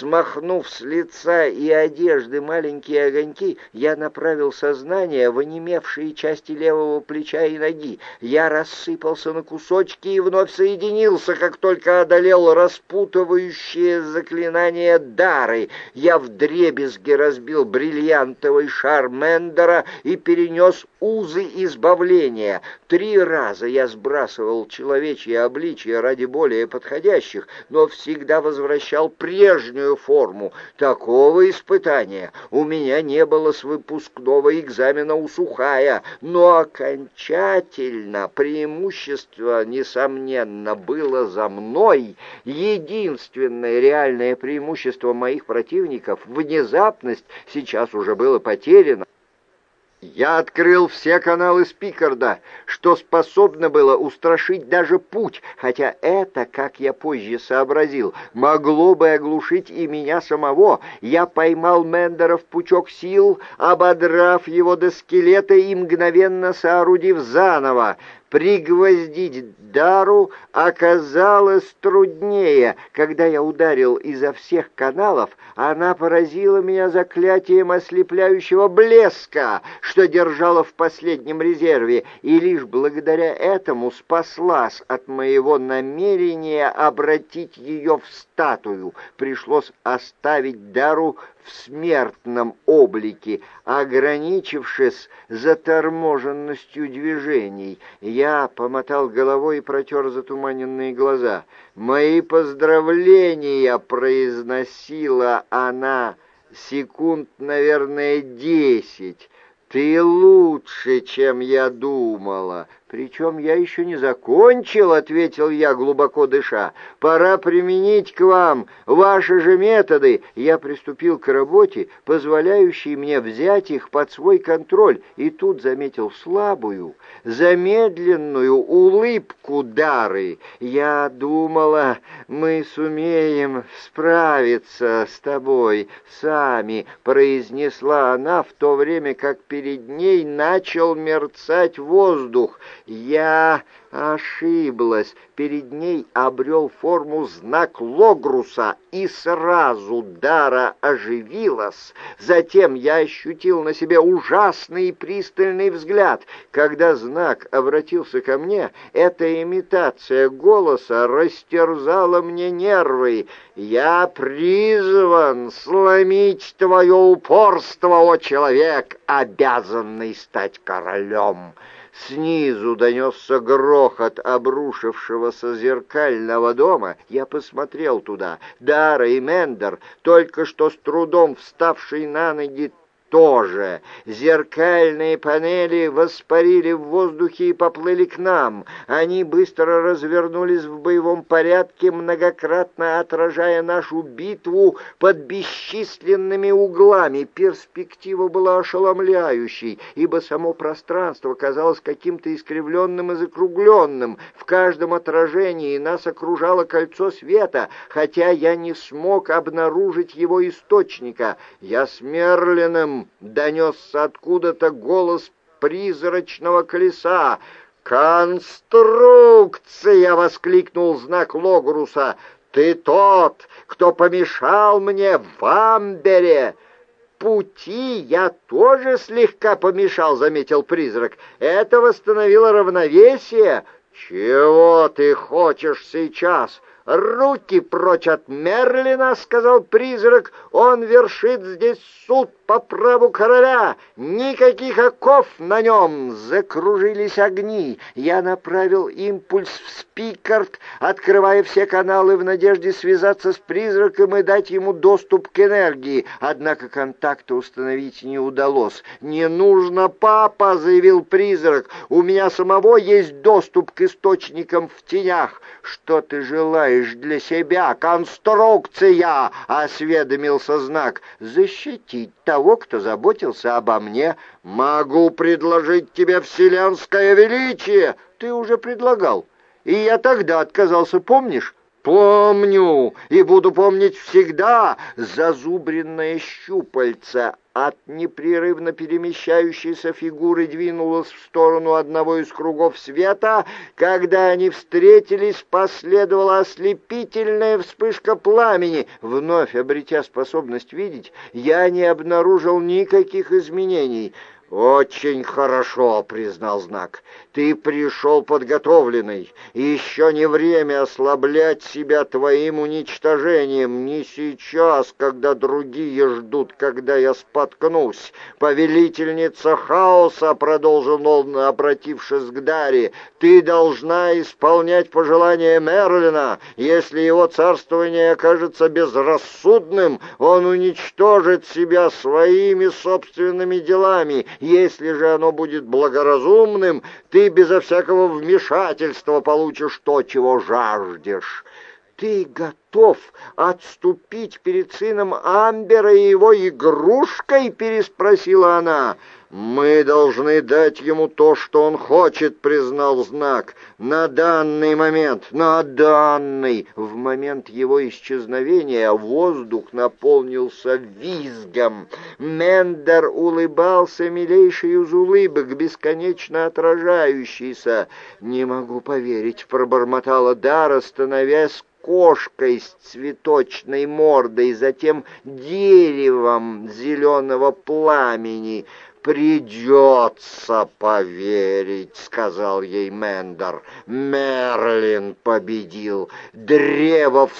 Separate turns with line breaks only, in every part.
Смахнув с лица и одежды маленькие огоньки, я направил сознание в онемевшие части левого плеча и ноги. Я рассыпался на кусочки и вновь соединился, как только одолел распутывающее заклинание дары. Я вдребезги разбил бриллиантовый шар Мендера и перенес узы избавления. Три раза я сбрасывал человечье обличие ради более подходящих, но всегда возвращал прежнюю форму. Такого испытания у меня не было с выпускного экзамена у Сухая, но окончательно преимущество, несомненно, было за мной. Единственное реальное преимущество моих противников — внезапность — сейчас уже было потеряно. Я открыл все каналы Спикарда, что способно было устрашить даже путь, хотя это, как я позже сообразил, могло бы оглушить и меня самого. Я поймал Мендера в пучок сил, ободрав его до скелета и мгновенно соорудив заново пригвоздить Дару оказалось труднее. Когда я ударил изо всех каналов, она поразила меня заклятием ослепляющего блеска, что держала в последнем резерве, и лишь благодаря этому спаслась от моего намерения обратить ее в статую. Пришлось оставить Дару в смертном облике, ограничившись заторможенностью движений. Я помотал головой и протер затуманенные глаза. «Мои поздравления!» — произносила она. «Секунд, наверное, десять. Ты лучше, чем я думала. «Причем я еще не закончил», — ответил я, глубоко дыша. «Пора применить к вам ваши же методы». Я приступил к работе, позволяющей мне взять их под свой контроль, и тут заметил слабую, замедленную улыбку Дары. Я думала, мы сумеем справиться с тобой сами, произнесла она в то время, как перед ней начал мерцать воздух. Я ошиблась. Перед ней обрел форму знак Логруса, и сразу Дара оживилась. Затем я ощутил на себе ужасный и пристальный взгляд. Когда знак обратился ко мне, эта имитация голоса растерзала мне нервы. «Я призван сломить твое упорство, о человек, обязанный стать королем!» Снизу донесся грохот обрушившегося зеркального дома. Я посмотрел туда. Дара и Мендер, только что с трудом вставший на ноги тоже. Зеркальные панели воспарили в воздухе и поплыли к нам. Они быстро развернулись в боевом порядке, многократно отражая нашу битву под бесчисленными углами. Перспектива была ошеломляющей, ибо само пространство казалось каким-то искривленным и закругленным. В каждом отражении нас окружало кольцо света, хотя я не смог обнаружить его источника. Я с донесся откуда-то голос призрачного колеса. «Конструкция!» — воскликнул знак Логруса. «Ты тот, кто помешал мне в Амбере!» пути я тоже слегка помешал», — заметил призрак. «Это восстановило равновесие». «Чего ты хочешь сейчас?» «Руки прочь от Мерлина!» — сказал призрак. «Он вершит здесь суд по праву короля! Никаких оков на нем!» Закружились огни. Я направил импульс в спикард, открывая все каналы в надежде связаться с призраком и дать ему доступ к энергии. Однако контакта установить не удалось. «Не нужно, папа!» — заявил призрак. «У меня самого есть доступ к источникам в тенях. Что ты желаешь для себя? Конструкция!» — осведомился знак. «Защитить того, кто заботился обо мне. Могу предложить тебе вселенское величие. Ты уже предлагал. И я тогда отказался, помнишь? Помню и буду помнить всегда. Зазубренное щупальце от непрерывно перемещающейся фигуры двинулась в сторону одного из кругов света. Когда они встретились, последовала ослепительная вспышка пламени. Вновь обретя способность видеть, я не обнаружил никаких изменений. «Очень хорошо», — признал знак. «Ты пришел подготовленный, еще не время ослаблять себя твоим уничтожением, не сейчас, когда другие ждут, когда я споткнусь. Повелительница хаоса», — продолжил он, обратившись к Даре, — «ты должна исполнять пожелания Мерлина. Если его царствование окажется безрассудным, он уничтожит себя своими собственными делами» Если же оно будет благоразумным, ты безо всякого вмешательства получишь то, чего жаждешь. Ты готов отступить перед сыном Амбера и его игрушкой?» — переспросила она. «Мы должны дать ему то, что он хочет», — признал знак. «На данный момент, на данный!» В момент его исчезновения воздух наполнился визгом. Мендер улыбался милейшей из улыбок, бесконечно отражающейся. «Не могу поверить», — пробормотала Дара, становясь кошкой с цветочной мордой, затем деревом зеленого пламени. «Придется поверить», — сказал ей Мендер. «Мерлин победил. Древо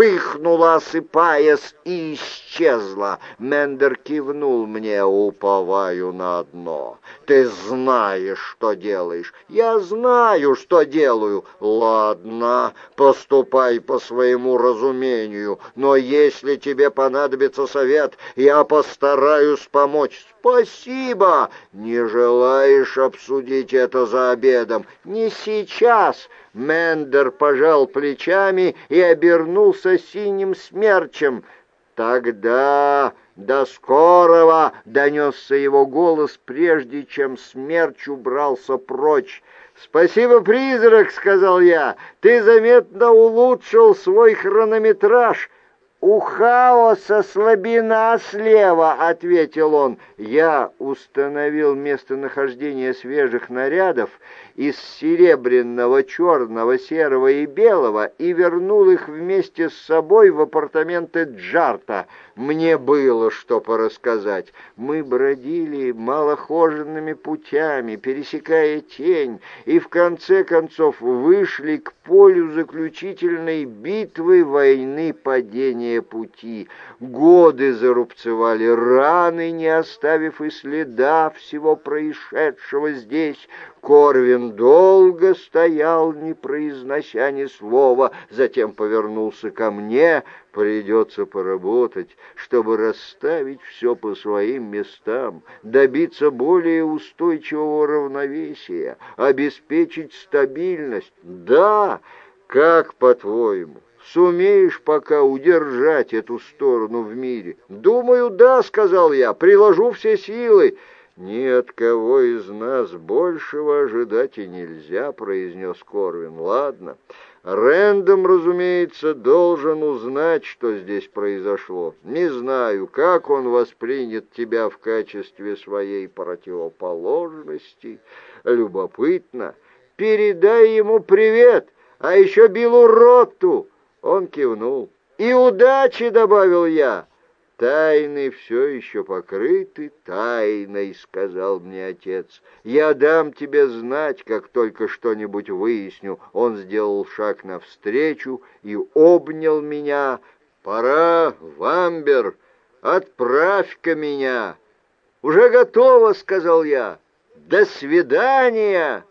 вспыхнуло, осыпаясь, и исчезло. Мендер кивнул мне, уповаю на одно. «Ты знаешь, что делаешь». «Я знаю, что делаю». «Ладно, поступай по своему разумению, но если тебе понадобится совет, я постараюсь помочь». «Спасибо! Не желаешь обсудить это за обедом?» «Не сейчас!» Мендер пожал плечами и обернулся синим смерчем. «Тогда до скорого!» — донесся его голос, прежде чем смерч убрался прочь. «Спасибо, призрак!» — сказал я. «Ты заметно улучшил свой хронометраж». «У хаоса слабина слева», — ответил он. Я установил местонахождение свежих нарядов из серебряного, черного, серого и белого и вернул их вместе с собой в апартаменты Джарта. Мне было что порассказать. Мы бродили малохоженными путями, пересекая тень, и в конце концов вышли к полю заключительной битвы войны падения пути. Годы зарубцевали раны, не оставив и следа всего происшедшего здесь. Корвин долго стоял, не произнося ни слова, затем повернулся ко мне. Придется поработать, чтобы расставить все по своим местам, добиться более устойчивого равновесия, обеспечить стабильность. Да, как по-твоему? Сумеешь пока удержать эту сторону в мире? Думаю, да, сказал я, приложу все силы. «Ни от кого из нас большего ожидать и нельзя», — произнес Корвин. «Ладно, Рэндом, разумеется, должен узнать, что здесь произошло. Не знаю, как он воспринят тебя в качестве своей противоположности. Любопытно. Передай ему привет, а еще Биллу Ротту». Он кивнул. «И удачи!» — добавил я. «Тайны все еще покрыты тайной», — сказал мне отец. «Я дам тебе знать, как только что-нибудь выясню». Он сделал шаг навстречу и обнял меня. «Пора, Вамбер, отправь-ка меня». «Уже готово», — сказал я. «До свидания!»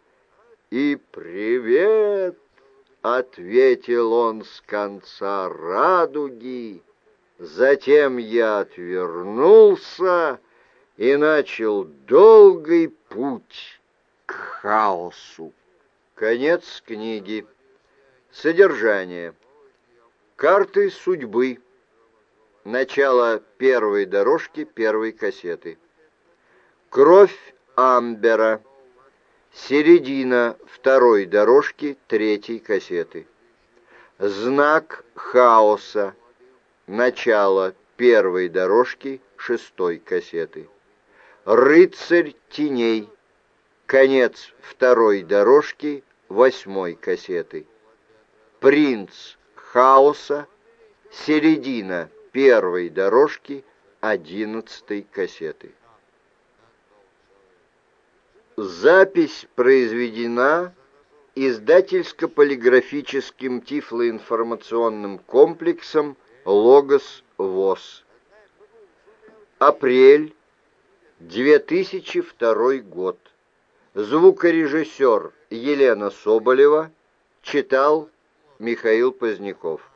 «И привет!» — ответил он с конца радуги. Затем я отвернулся и начал долгий путь к хаосу. Конец книги. Содержание. Карты судьбы. Начало первой дорожки первой кассеты. Кровь Амбера. Середина второй дорожки третьей кассеты. Знак хаоса начало первой дорожки шестой кассеты. «Рыцарь теней», конец второй дорожки восьмой кассеты. «Принц хаоса», середина первой дорожки одиннадцатой кассеты. Запись произведена издательско-полиграфическим тифлоинформационным комплексом «Логос ВОЗ». Апрель 2002 год. Звукорежиссер Елена Соболева читал Михаил Поздняков.